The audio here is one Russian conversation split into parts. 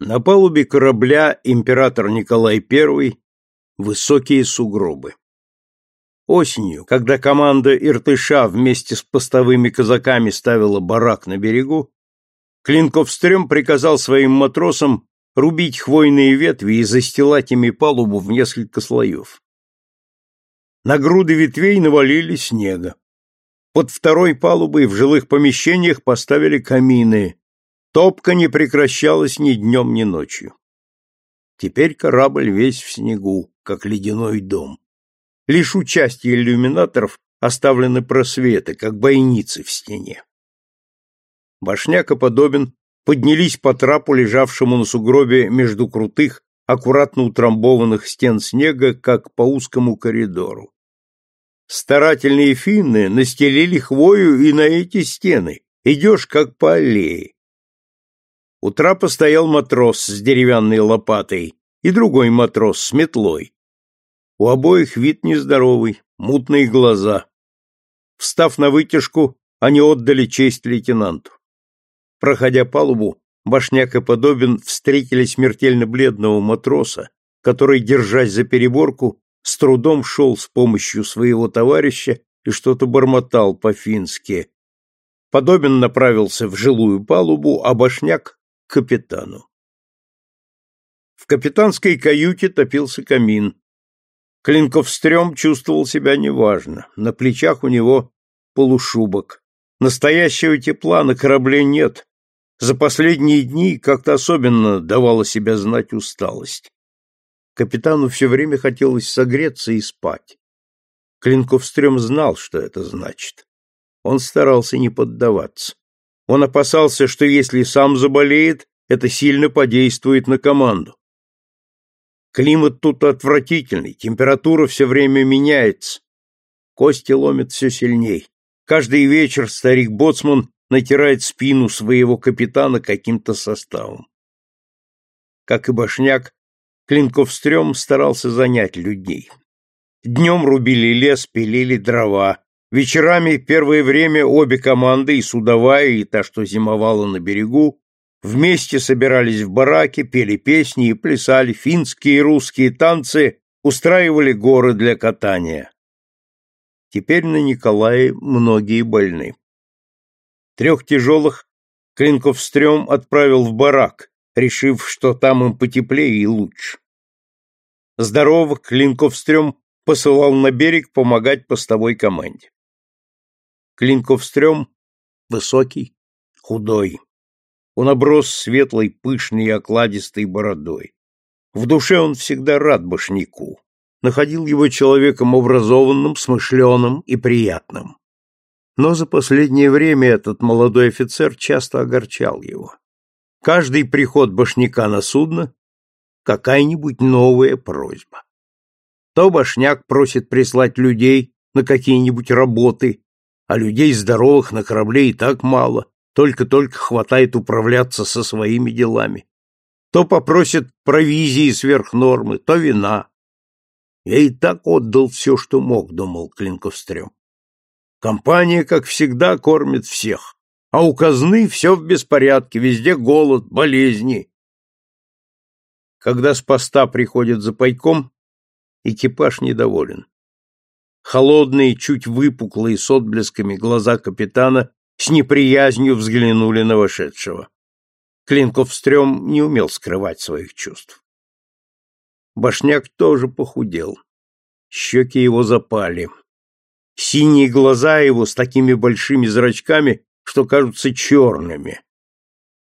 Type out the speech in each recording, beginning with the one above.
На палубе корабля император Николай I высокие сугробы. Осенью, когда команда Иртыша вместе с постовыми казаками ставила барак на берегу, Клинковстрем приказал своим матросам рубить хвойные ветви и застилать ими палубу в несколько слоев. На груды ветвей навалили снега. Под второй палубой в жилых помещениях поставили камины, Топка не прекращалась ни днем, ни ночью. Теперь корабль весь в снегу, как ледяной дом. Лишь у части иллюминаторов оставлены просветы, как бойницы в стене. Башняк и Подобин поднялись по трапу, лежавшему на сугробе между крутых, аккуратно утрамбованных стен снега, как по узкому коридору. Старательные финны настелили хвою и на эти стены. Идешь, как по аллее. У трапа стоял матрос с деревянной лопатой и другой матрос с метлой. У обоих вид нездоровый, мутные глаза. Встав на вытяжку, они отдали честь лейтенанту. Проходя палубу, Башняк и Подобин встретили смертельно бледного матроса, который, держась за переборку, с трудом шел с помощью своего товарища и что-то бормотал по-фински. Подобин направился в жилую палубу, а Башняк капитану. В капитанской каюте топился камин. Клинковстрём чувствовал себя неважно. На плечах у него полушубок. Настоящего тепла на корабле нет. За последние дни как-то особенно давала себя знать усталость. Капитану все время хотелось согреться и спать. Клинковстрём знал, что это значит. Он старался не поддаваться. Он опасался, что если сам заболеет, это сильно подействует на команду. Климат тут отвратительный, температура все время меняется. Кости ломят все сильней. Каждый вечер старик-боцман натирает спину своего капитана каким-то составом. Как и Башняк, Клинковстрем старался занять людей. Днем рубили лес, пилили дрова, Вечерами первое время обе команды, и судовая, и та, что зимовала на берегу, вместе собирались в бараке, пели песни и плясали финские и русские танцы, устраивали горы для катания. Теперь на Николае многие больны. Трех тяжелых Клинковстрем отправил в барак, решив, что там им потеплее и лучше. Здоровых Клинковстрем посылал на берег помогать постовой команде. Клинковстрем высокий, худой. Он оброс светлой, пышной и окладистой бородой. В душе он всегда рад башняку, находил его человеком образованным, смышленым и приятным. Но за последнее время этот молодой офицер часто огорчал его. Каждый приход башняка на судно — какая-нибудь новая просьба. То башняк просит прислать людей на какие-нибудь работы, а людей здоровых на корабле и так мало, только-только хватает управляться со своими делами. То попросят провизии сверх нормы, то вина. Я и так отдал все, что мог, думал Клинковстрем. Компания, как всегда, кормит всех, а у казны все в беспорядке, везде голод, болезни. Когда с поста приходят за пайком, экипаж недоволен. Холодные, чуть выпуклые с отблесками глаза капитана с неприязнью взглянули на вошедшего. Клинковстрем не умел скрывать своих чувств. Башняк тоже похудел. Щеки его запали. Синие глаза его с такими большими зрачками, что кажутся черными.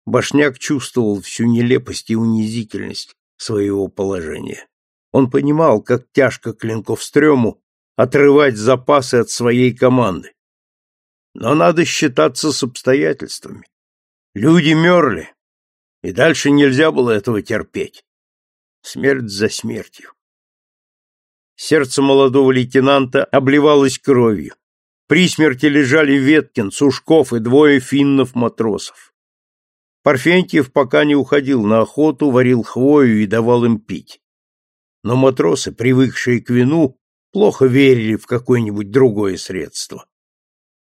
Башняк чувствовал всю нелепость и унизительность своего положения. Он понимал, как тяжко Клинковстрему отрывать запасы от своей команды. Но надо считаться с обстоятельствами. Люди мерли, и дальше нельзя было этого терпеть. Смерть за смертью. Сердце молодого лейтенанта обливалось кровью. При смерти лежали Веткин, Сушков и двое финнов-матросов. Парфентьев пока не уходил на охоту, варил хвою и давал им пить. Но матросы, привыкшие к вину, плохо верили в какое-нибудь другое средство.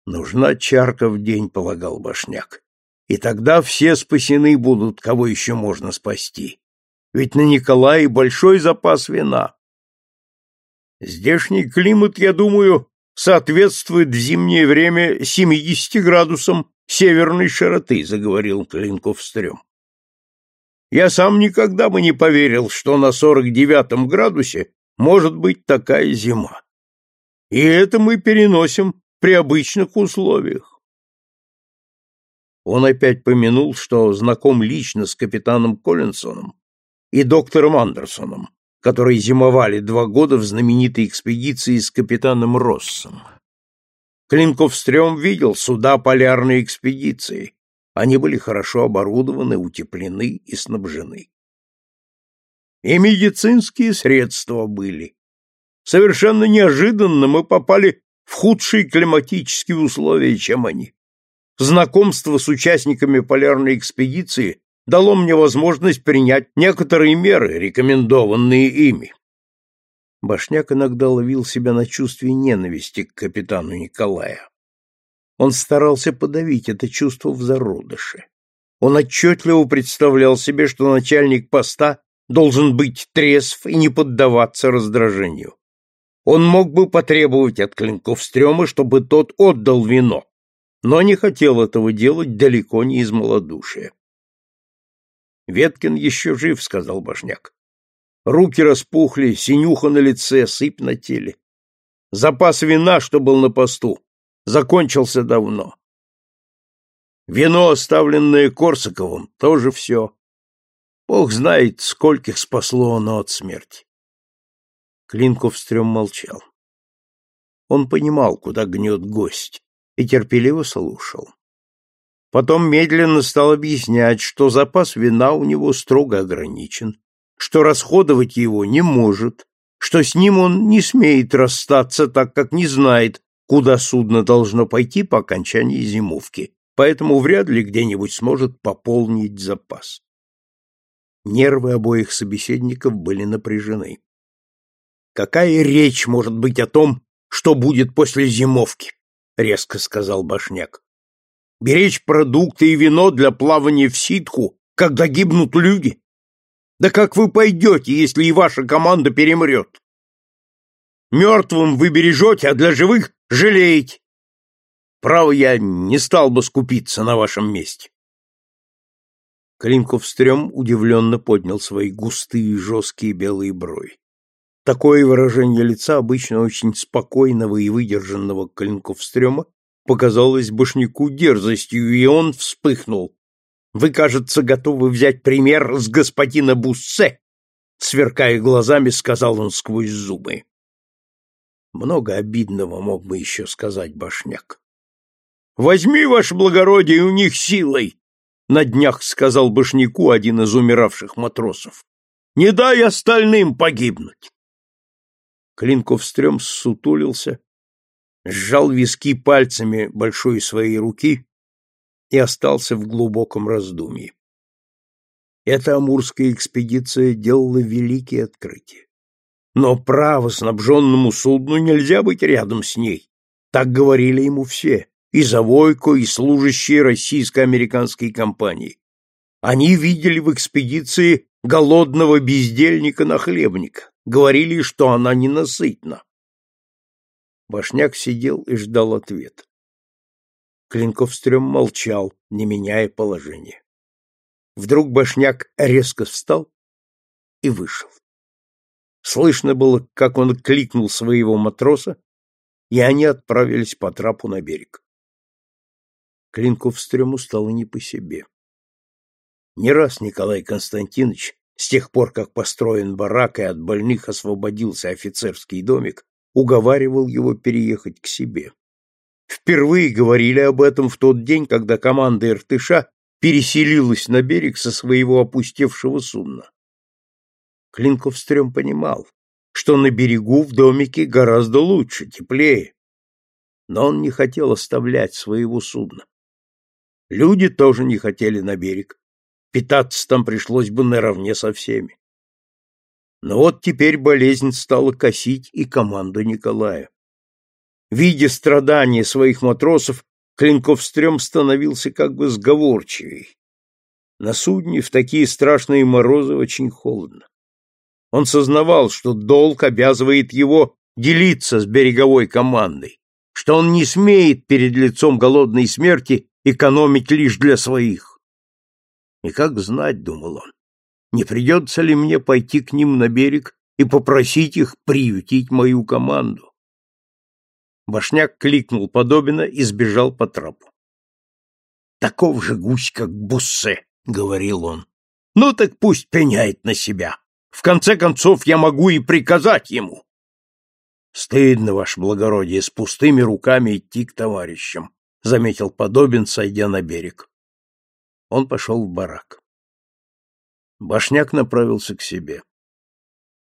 Нужна чарка в день, полагал Башняк. И тогда все спасены будут, кого еще можно спасти. Ведь на Николае большой запас вина. Здешний климат, я думаю, соответствует в зимнее время 70 градусам северной широты, заговорил Клинков-стрём. Я сам никогда бы не поверил, что на 49 градусе может быть такая зима. И это мы переносим при обычных условиях. Он опять помянул, что знаком лично с капитаном Коллинсоном и доктором Андерсоном, которые зимовали два года в знаменитой экспедиции с капитаном Россом. Клинковстрём видел суда полярной экспедиции. Они были хорошо оборудованы, утеплены и снабжены. И медицинские средства были. Совершенно неожиданно мы попали в худшие климатические условия, чем они. Знакомство с участниками полярной экспедиции дало мне возможность принять некоторые меры, рекомендованные ими. Башняк иногда ловил себя на чувстве ненависти к капитану Николая. Он старался подавить это чувство в зародыше. Он отчетливо представлял себе, что начальник поста должен быть трезв и не поддаваться раздражению. Он мог бы потребовать от Клинковстрёма, чтобы тот отдал вино, но не хотел этого делать далеко не из малодушия. «Веткин еще жив», — сказал Башняк. Руки распухли, синюха на лице, сыпь на теле. Запас вина, что был на посту, закончился давно. Вино, оставленное Корсаковым, тоже все. Бог знает, скольких спасло оно от смерти. Клинков стрём молчал. Он понимал, куда гнет гость, и терпеливо слушал. Потом медленно стал объяснять, что запас вина у него строго ограничен, что расходовать его не может, что с ним он не смеет расстаться, так как не знает, куда судно должно пойти по окончании зимовки, поэтому вряд ли где-нибудь сможет пополнить запас. Нервы обоих собеседников были напряжены. Какая речь может быть о том, что будет после зимовки? резко сказал Башняк. Беречь продукты и вино для плавания в ситху, когда гибнут люди? Да как вы пойдете, если и ваша команда перемрет? Мертвым вы бережете, а для живых жалеете. Право, я не стал бы скупиться на вашем месте. Клинков-стрём удивленно поднял свои густые жесткие белые брови. Такое выражение лица обычно очень спокойного и выдержанного Клинков-стрёма показалось башняку дерзостью, и он вспыхнул. Вы, кажется, готовы взять пример с господина Буссе, сверкая глазами, сказал он сквозь зубы. Много обидного мог бы еще сказать башняк. Возьми, ваше благородие, у них силой, на днях сказал башняку один из умиравших матросов. Не дай остальным погибнуть. Клинков-стрём ссутулился, сжал виски пальцами большой своей руки и остался в глубоком раздумье. Эта амурская экспедиция делала великие открытия. Но право снабженному судну нельзя быть рядом с ней. Так говорили ему все, и Завойко, и служащие российско-американской компании. Они видели в экспедиции голодного бездельника-нахлебника, говорили, что она ненасытна. Башняк сидел и ждал ответа. Клинковстрем молчал, не меняя положения. Вдруг башняк резко встал и вышел. Слышно было, как он кликнул своего матроса, и они отправились по трапу на берег. Клинковстрему стало не по себе. Не раз Николай Константинович, с тех пор, как построен барак и от больных освободился офицерский домик, уговаривал его переехать к себе. Впервые говорили об этом в тот день, когда команда Иртыша переселилась на берег со своего опустевшего судна. Клинковстрем понимал, что на берегу в домике гораздо лучше, теплее, но он не хотел оставлять своего судна. Люди тоже не хотели на берег, питаться там пришлось бы наравне со всеми. Но вот теперь болезнь стала косить и команду Николая. Видя страдания своих матросов, Клинковстрем становился как бы сговорчивей. На судне в такие страшные морозы очень холодно. Он сознавал, что долг обязывает его делиться с береговой командой, что он не смеет перед лицом голодной смерти экономить лишь для своих. И как знать, думал он, не придется ли мне пойти к ним на берег и попросить их приютить мою команду? Башняк кликнул подобно и сбежал по трапу. «Таков же гусь, как Буссе», — говорил он. «Ну так пусть пеняет на себя. В конце концов, я могу и приказать ему». «Стыдно, ваше благородие, с пустыми руками идти к товарищам», — заметил Подобин, сойдя на берег. Он пошел в барак. Башняк направился к себе.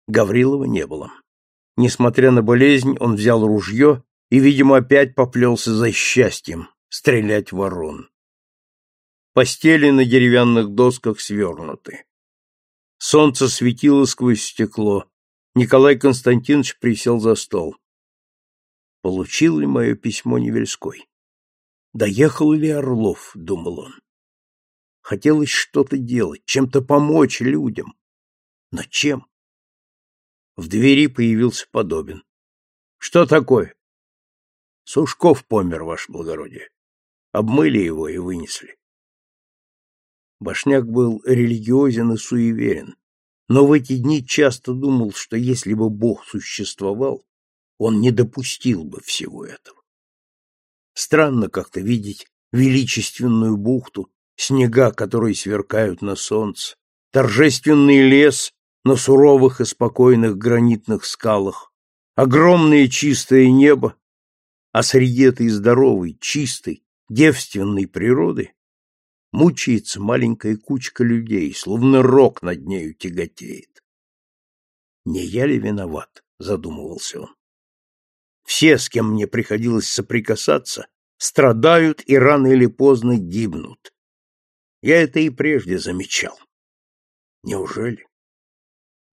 Гаврилова не было. Несмотря на болезнь, он взял ружье и, видимо, опять поплелся за счастьем стрелять ворон. Постели на деревянных досках свернуты. Солнце светило сквозь стекло. Николай Константинович присел за стол. Получил ли мое письмо Невельской? Доехал ли Орлов, думал он. Хотелось что-то делать, чем-то помочь людям. Но чем? В двери появился Подобин. Что такое? Сушков помер, ваше благородие. Обмыли его и вынесли. Башняк был религиозен и суеверен, но в эти дни часто думал, что если бы Бог существовал, он не допустил бы всего этого. Странно как-то видеть величественную бухту, снега, которые сверкают на солнце, торжественный лес на суровых и спокойных гранитных скалах, огромное чистое небо, а среди этой здоровой, чистой, девственной природы мучается маленькая кучка людей, словно рок над нею тяготеет. «Не я ли виноват?» — задумывался он. «Все, с кем мне приходилось соприкасаться, страдают и рано или поздно гибнут. Я это и прежде замечал. Неужели?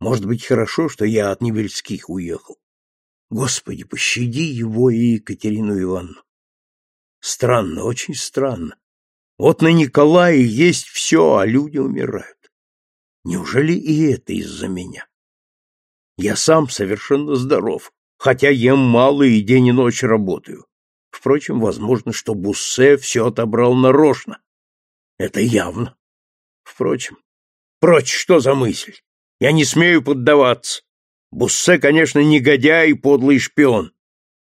Может быть, хорошо, что я от Невельских уехал. Господи, пощади его и Екатерину Ивановну. Странно, очень странно. Вот на Николае есть все, а люди умирают. Неужели и это из-за меня? Я сам совершенно здоров, хотя ем мало и день и ночь работаю. Впрочем, возможно, что Буссе все отобрал нарочно. Это явно. Впрочем, прочь, что за мысль? Я не смею поддаваться. Буссе, конечно, негодяй и подлый шпион.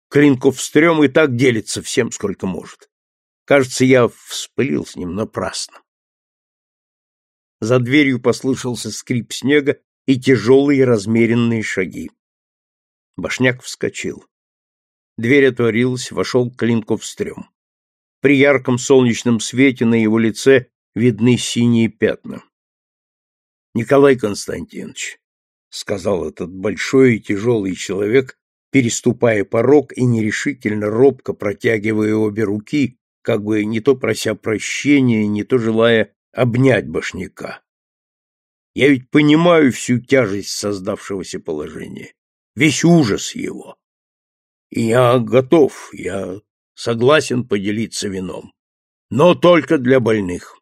Клинков стрём и так делится всем, сколько может. Кажется, я вспылил с ним напрасно. За дверью послышался скрип снега и тяжелые размеренные шаги. Башняк вскочил. Дверь отворилась, вошел Клинков стрём. При ярком солнечном свете на его лице видны синие пятна. Николай Константинович, сказал этот большой и тяжелый человек, переступая порог и нерешительно робко протягивая обе руки, как бы не то прося прощения, не то желая обнять башняка. Я ведь понимаю всю тяжесть создавшегося положения, весь ужас его. Я готов, я согласен поделиться вином, но только для больных.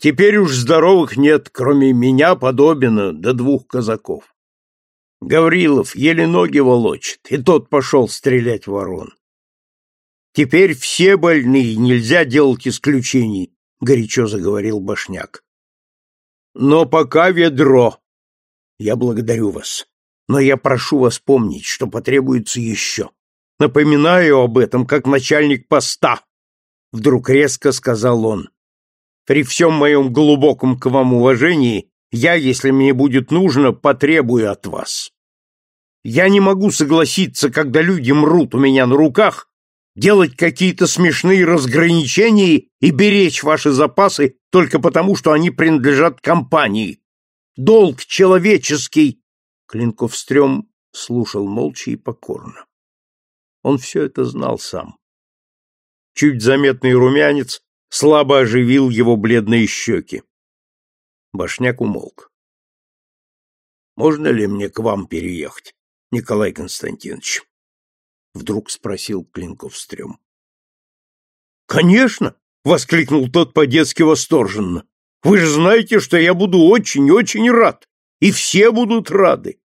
Теперь уж здоровых нет, кроме меня, подобина, до двух казаков. Гаврилов еле ноги волочит, и тот пошел стрелять ворон. Теперь все больные, нельзя делать исключений, горячо заговорил Башняк. Но пока ведро. Я благодарю вас, но я прошу вас помнить, что потребуется еще. Напоминаю об этом как начальник поста, вдруг резко сказал он. При всем моем глубоком к вам уважении я, если мне будет нужно, потребую от вас. Я не могу согласиться, когда люди мрут у меня на руках, делать какие-то смешные разграничения и беречь ваши запасы только потому, что они принадлежат компании. Долг человеческий. Клинковстрем слушал молча и покорно. Он все это знал сам. Чуть заметный румянец слабо оживил его бледные щеки. Башняк умолк. «Можно ли мне к вам переехать, Николай Константинович?» — вдруг спросил Клинков-стрём. Конечно, воскликнул тот по-детски восторженно. Вы же знаете, что я буду очень-очень рад, и все будут рады.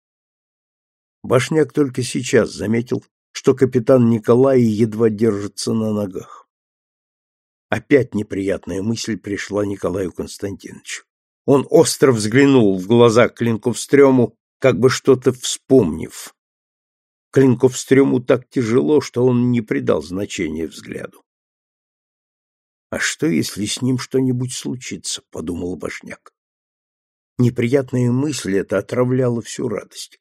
Башняк только сейчас заметил, что капитан Николай едва держится на ногах. Опять неприятная мысль пришла Николаю Константиновичу. Он остро взглянул в глаза Клинковстрему, как бы что-то вспомнив. Клинковстрему так тяжело, что он не придал значения взгляду. «А что, если с ним что-нибудь случится?» — подумал Башняк. Неприятная мысль эта отравляла всю радость.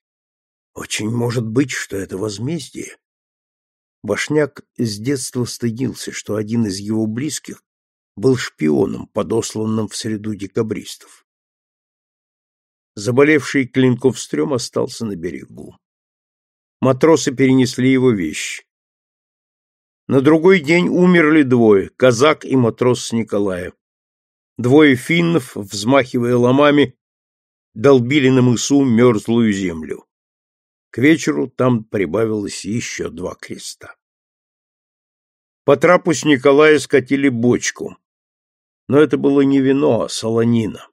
Очень может быть, что это возмездие. Башняк с детства стыдился, что один из его близких был шпионом, подосланным в среду декабристов. Заболевший Клинковстрём остался на берегу. Матросы перенесли его вещи. На другой день умерли двое, казак и матрос с Николая. Двое финнов, взмахивая ломами, долбили на мысу мерзлую землю. К вечеру там прибавилось еще два креста. По трапу с Николая скатили бочку. Но это было не вино, а солонина.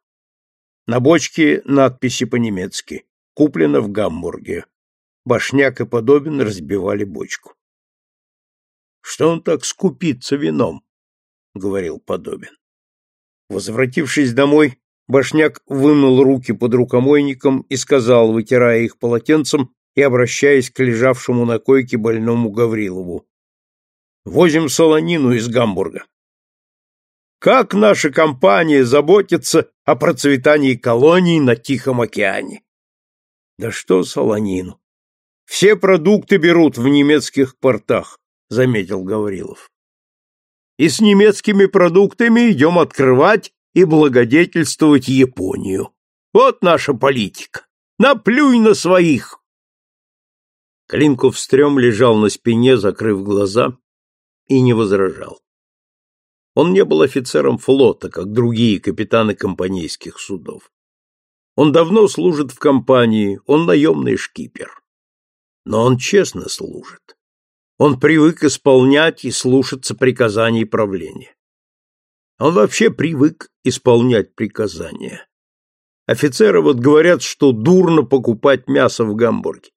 На бочке надписи по-немецки «Куплено в Гамбурге». Башняк и Подобин разбивали бочку. «Что он так скупится вином?» — говорил Подобин. Возвратившись домой, Башняк вымыл руки под рукомойником и сказал, вытирая их полотенцем и обращаясь к лежавшему на койке больному Гаврилову. «Возим солонину из Гамбурга». Как наша компания заботится о процветании колоний на Тихом океане? Да что солонину? Все продукты берут в немецких портах, заметил Гаврилов. И с немецкими продуктами идем открывать и благодетельствовать Японию. Вот наша политика. Наплюй на своих. Клинков-стрём лежал на спине, закрыв глаза, и не возражал. Он не был офицером флота, как другие капитаны компанейских судов. Он давно служит в компании, он наемный шкипер. Но он честно служит. Он привык исполнять и слушаться приказаний правления. Он вообще привык исполнять приказания. Офицеры вот говорят, что дурно покупать мясо в Гамбурге.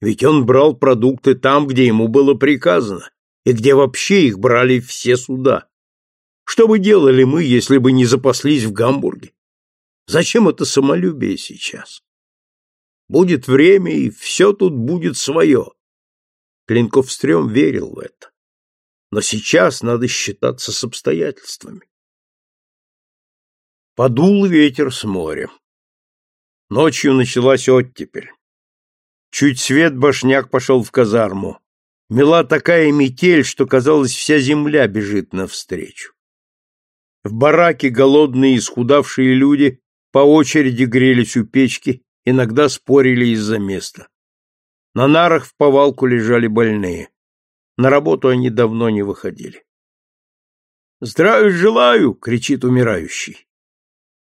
Ведь он брал продукты там, где ему было приказано, и где вообще их брали все суда. Что бы делали мы, если бы не запаслись в Гамбурге? Зачем это самолюбие сейчас? Будет время, и все тут будет свое. Клинковстрем верил в это. Но сейчас надо считаться с обстоятельствами. Подул ветер с моря. Ночью началась оттепель. Чуть свет башняк пошел в казарму. Мела такая метель, что, казалось, вся земля бежит навстречу. В бараке голодные и исхудавшие люди по очереди грелись у печки, иногда спорили из-за места. На нарах в повалку лежали больные. На работу они давно не выходили. «Здравия желаю!» — кричит умирающий.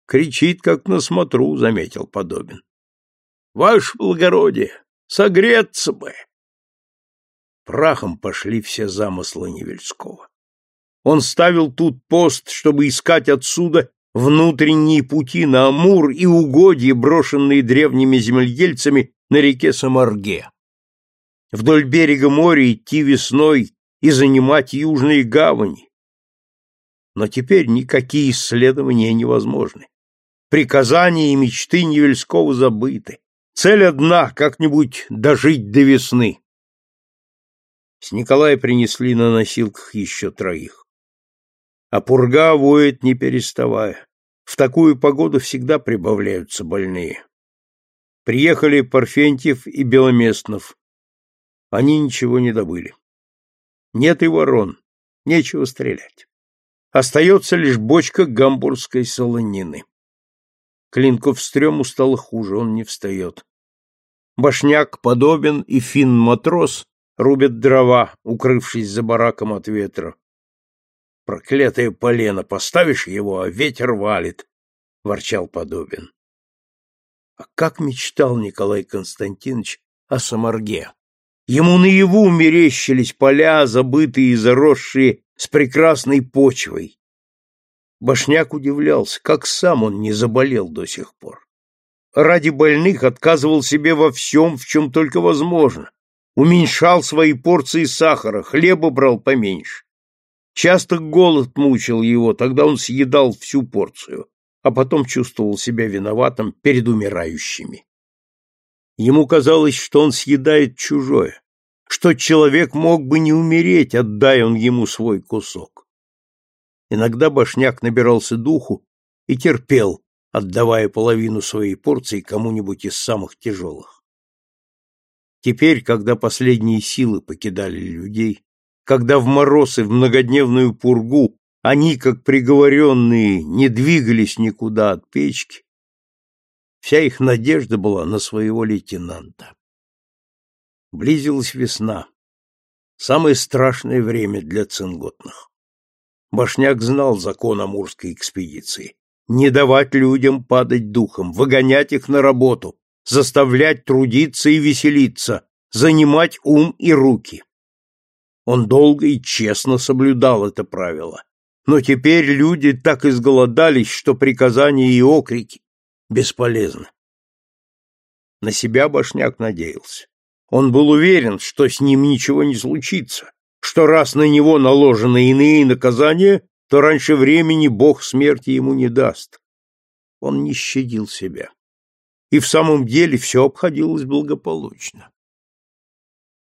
Кричит, как на смотру, — заметил Подобин. Ваше благородие, согреться бы! Прахом пошли все замыслы Невельского. Он ставил тут пост, чтобы искать отсюда внутренние пути на Амур и угодья, брошенные древними земледельцами на реке Самарге. Вдоль берега моря идти весной и занимать южные гавани. Но теперь никакие исследования невозможны. Приказания и мечты Невельского забыты. Цель одна — как-нибудь дожить до весны. С Николая принесли на носилках еще троих. А пурга воет не переставая. В такую погоду всегда прибавляются больные. Приехали Парфентьев и Беломестнов. Они ничего не добыли. Нет и ворон, нечего стрелять. Остается лишь бочка гамбургской солонины. Клинков стрёму стало хуже, он не встает. Башняк подобен и фин-матрос рубят дрова, укрывшись за бараком от ветра. Проклятое полено, поставишь его, а ветер валит, — ворчал подобен. А как мечтал Николай Константинович о Самарге! Ему наяву мерещились поля, забытые и заросшие с прекрасной почвой. Башняк удивлялся, как сам он не заболел до сих пор. Ради больных отказывал себе во всем, в чем только возможно. Уменьшал свои порции сахара, хлеба брал поменьше. Часто голод мучил его, тогда он съедал всю порцию, а потом чувствовал себя виноватым перед умирающими. Ему казалось, что он съедает чужое, что человек мог бы не умереть, отдай он ему свой кусок. Иногда башняк набирался духу и терпел, отдавая половину своей порции кому-нибудь из самых тяжелых. Теперь, когда последние силы покидали людей, когда в мороз и в многодневную пургу они, как приговоренные, не двигались никуда от печки, вся их надежда была на своего лейтенанта. Близилась весна, самое страшное время для цинготных. Башняк знал закон амурской экспедиции. Не давать людям падать духом, выгонять их на работу, заставлять трудиться и веселиться, занимать ум и руки. Он долго и честно соблюдал это правило. Но теперь люди так изголодались, что приказания и окрики бесполезны. На себя Башняк надеялся. Он был уверен, что с ним ничего не случится, что раз на него наложены иные наказания, то раньше времени Бог смерти ему не даст. Он не щадил себя. И в самом деле все обходилось благополучно.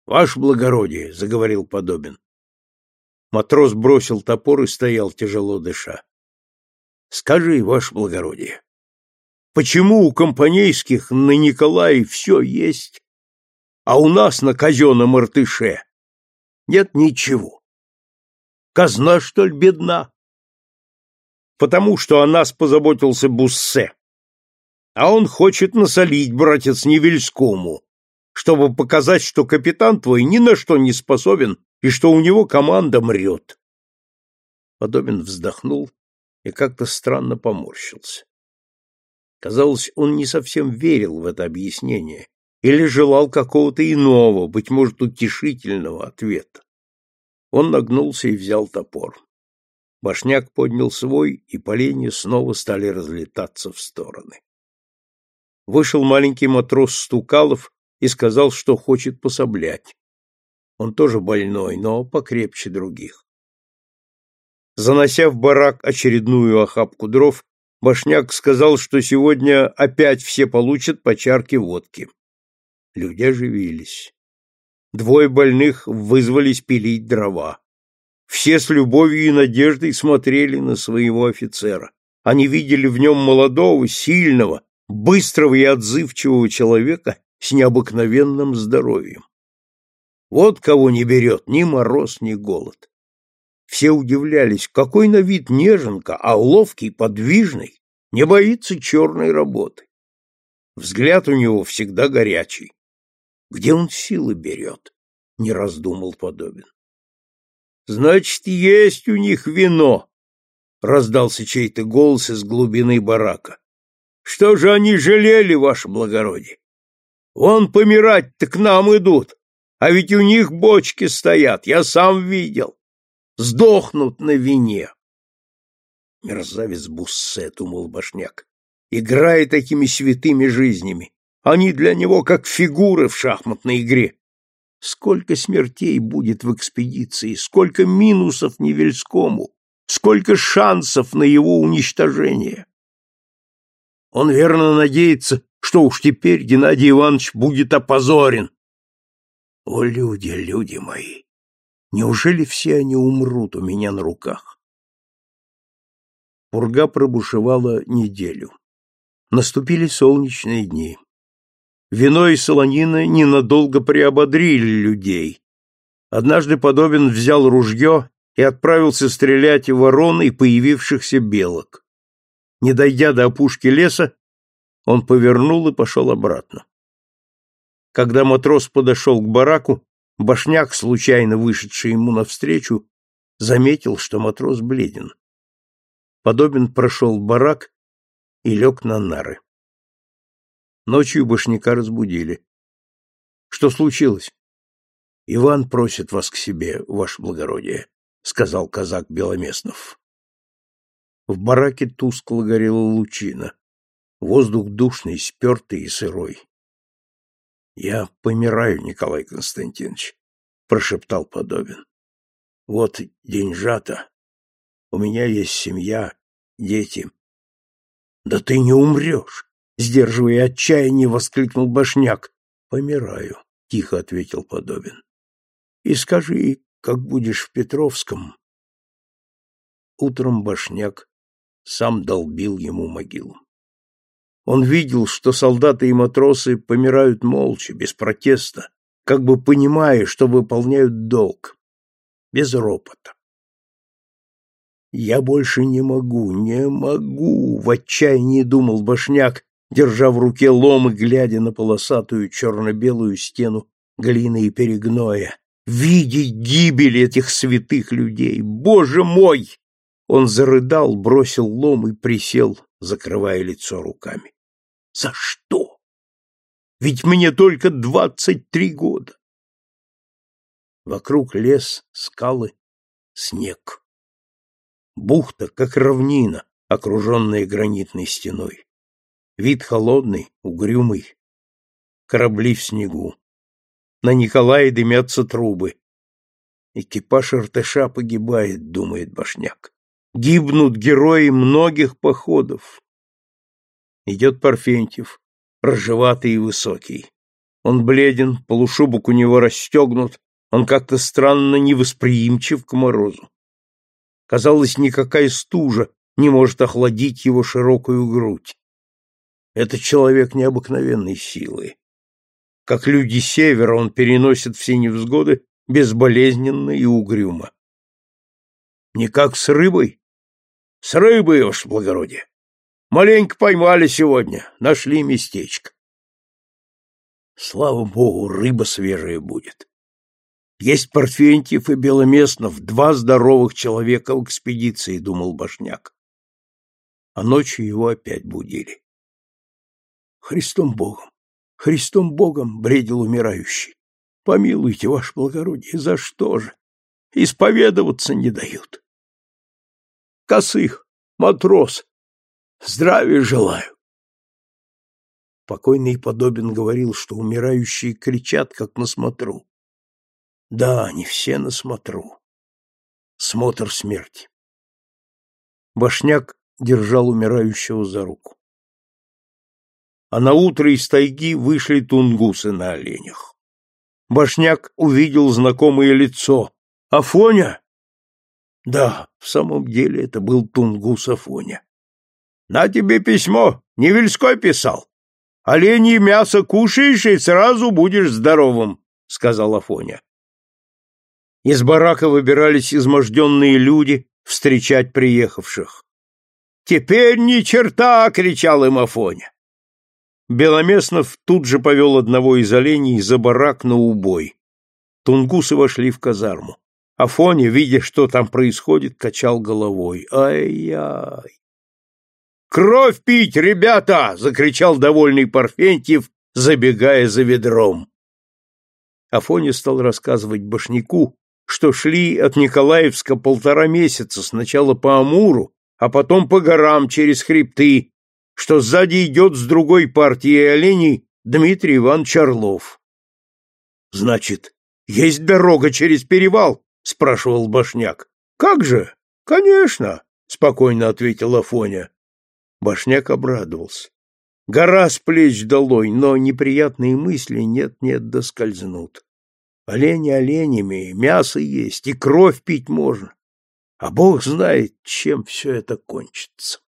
Ваше благородие, заговорил Подобин. Матрос бросил топор и стоял тяжело дыша. Скажи, ваше благородие, почему у компанейских на Николае все есть, а у нас на казенном Иртыше нет ничего? Казна, что ли, бедна? Потому что о нас позаботился Буссе. А он хочет насолить братец Невельскому, чтобы показать, что капитан твой ни на что не способен и что у него команда мрет. Подобин вздохнул и как-то странно поморщился. Казалось, он не совсем верил в это объяснение или желал какого-то иного, быть может, утешительного ответа. Он нагнулся и взял топор. Башняк поднял свой, и поленья снова стали разлетаться в стороны. Вышел маленький матрос Стукалов и сказал, что хочет пособлять. Он тоже больной, но покрепче других. Занося в барак очередную охапку дров, Башняк сказал, что сегодня опять все получат по чарке водки. Люди оживились. Двое больных вызвались пилить дрова. Все с любовью и надеждой смотрели на своего офицера. Они видели в нем молодого, сильного, быстрого и отзывчивого человека, с необыкновенным здоровьем. Вот кого не берет ни мороз, ни голод. Все удивлялись, какой на вид неженка, а ловкий, подвижный, не боится черной работы. Взгляд у него всегда горячий. Где он силы берет? Не раздумал подобен. Значит, есть у них вино, раздался чей-то голос из глубины барака. Что же они жалели, ваше благородие? Вон помирать-то к нам идут, а ведь у них бочки стоят, я сам видел. Сдохнут на вине. Мерзавец Буссе, думал Башняк, играет такими святыми жизнями. Они для него как фигуры в шахматной игре. Сколько смертей будет в экспедиции, сколько минусов Невельскому, сколько шансов на его уничтожение. Он верно надеется, что уж теперь Геннадий Иванович будет опозорен. О, люди, люди мои! Неужели все они умрут у меня на руках? Пурга пробушевала неделю. Наступили солнечные дни. Вино и солонина ненадолго приободрили людей. Однажды Подобин взял ружье и отправился стрелять в ворон и появившихся белок. Не дойдя до опушки леса, он повернул и пошел обратно. Когда матрос подошел к бараку, башняк, случайно вышедший ему навстречу, заметил, что матрос бледен. Подобен прошел барак и лег на нары. Ночью башняка разбудили. — Что случилось? — Иван просит вас к себе, ваше благородие, — сказал казак Беломеснов. В бараке тускло горела лучина. Воздух душный, спертый и сырой. — Я помираю, Николай Константинович, — прошептал Подобин. — Вот деньжата. У меня есть семья, дети. — Да ты не умрешь! — сдерживая отчаяние, воскликнул Башняк. — Помираю, — тихо ответил Подобин. — И скажи, как будешь в Петровском. Утром Башняк сам долбил ему могилу. Он видел, что солдаты и матросы помирают молча, без протеста, как бы понимая, что выполняют долг, без ропота. «Я больше не могу, не могу!» — в отчаянии думал Башняк, держа в руке лом и глядя на полосатую черно-белую стену глины и перегноя. «Видеть гибель этих святых людей! Боже мой!» Он зарыдал, бросил лом и присел, закрывая лицо руками. За что? Ведь мне только двадцать три года. Вокруг лес, скалы, снег. Бухта, как равнина, окруженная гранитной стеной. Вид холодный, угрюмый. Корабли в снегу. На Николае дымятся трубы. Экипаж Иртыша погибает, думает Башняк. Гибнут герои многих походов. Идет Парфентьев, рыжеватый и высокий. Он бледен, полушубок у него расстегнут, он как-то странно невосприимчив к морозу. Казалось, никакая стужа не может охладить его широкую грудь. Это человек необыкновенной силы. Как люди севера он переносит все невзгоды безболезненно и угрюмо. Не как с рыбой? С рыбой, ваше благородие. Маленько поймали сегодня, нашли местечко. Слава богу, рыба свежая будет. Есть Парфентьев и Беломестнов, два здоровых человека в экспедиции, думал Башняк. А ночью его опять будили. Христом Богом, Христом Богом, бредил умирающий. Помилуйте, ваше благородие, за что же? Исповедоваться не дают. Косых, матрос, Здравия желаю. Покойный Подобин говорил, что умирающие кричат, как на смотру. Да, они все на смотру. Смотр смерти. Башняк держал умирающего за руку. А на утро из тайги вышли тунгусы на оленях. Башняк увидел знакомое лицо. Афоня? Да, в самом деле это был тунгус Афоня. На тебе письмо, Невельской писал. Оленье мясо кушаешь, и сразу будешь здоровым, — сказал Афоня. Из барака выбирались изможденные люди встречать приехавших. «Теперь ни черта!» — кричал им Афоня. Беломеснов тут же повел одного из оленей за барак на убой. Тунгусы вошли в казарму. Афоня, видя, что там происходит, качал головой. «Ай-яй! «Кровь пить, ребята!» — закричал довольный Парфентьев, забегая за ведром. Афоня стал рассказывать Башняку, что шли от Николаевска полтора месяца сначала по Амуру, а потом по горам через хребты, что сзади идет с другой партии оленей Дмитрий Иван Чарлов. — Значит, есть дорога через перевал? — спрашивал Башняк. — Как же? — Конечно, — спокойно ответил Афоня. Башняк обрадовался. Гора с плеч долой, но неприятные мысли нет-нет да скользнут. Олени оленями, мясо есть, и кровь пить можно. А Бог знает, чем все это кончится.